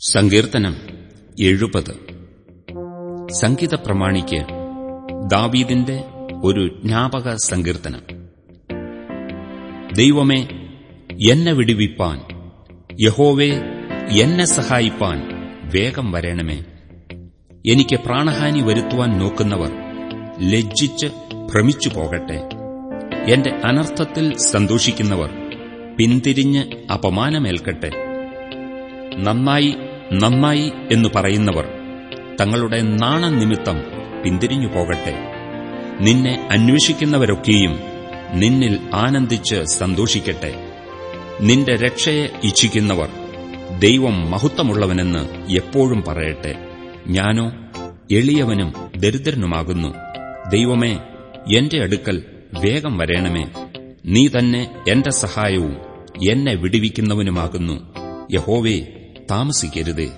സങ്കീർത്തനം എഴുപത്. സംഗീത പ്രമാണിക്ക് ദാവീദിന്റെ ഒരു ജ്ഞാപക സങ്കീർത്തനം. ദൈവമേ എന്നെ വിടുവിപ്പാൻ യഹോവേ എന്നെ സഹായിപ്പാൻ വേഗം വരണമേ. എനിക്ക് പ്രാണഹാനി വരുത്തുവാൻ നോക്കുന്നവർ ലജ്ജിച്ച് ഭ്രമിച്ചു പോകട്ടെ. എന്റെ അനർത്ഥത്തിൽ സന്തോഷിക്കുന്നവർ പിന്തിരിഞ്ഞ് അപമാനമേൽക്കട്ടെ. നന്നായി നന്നായി എന്നു പറയുന്നവർ തങ്ങളുടെ നാണനിമിത്തം പിന്തിരിഞ്ഞു പോകട്ടെ. നിന്നെ അന്വേഷിക്കുന്നവരൊക്കെയും നിന്നിൽ ആനന്ദിച്ച് സന്തോഷിക്കട്ടെ. നിന്റെ രക്ഷയെ ഇച്ഛിക്കുന്നവർ ദൈവം മഹത്വമുള്ളവനെന്ന് എപ്പോഴും പറയട്ടെ. ഞാനോ എളിയവനും ദരിദ്രനുമാകുന്നു. ദൈവമേ എന്റെ അടുക്കൽ വേഗം വരേണമേ. നീ തന്നെ എന്റെ സഹായവും എന്നെ വിടുവിക്കുന്നവനുമാകുന്നു. യഹോവേ താമസിക്കരുതേ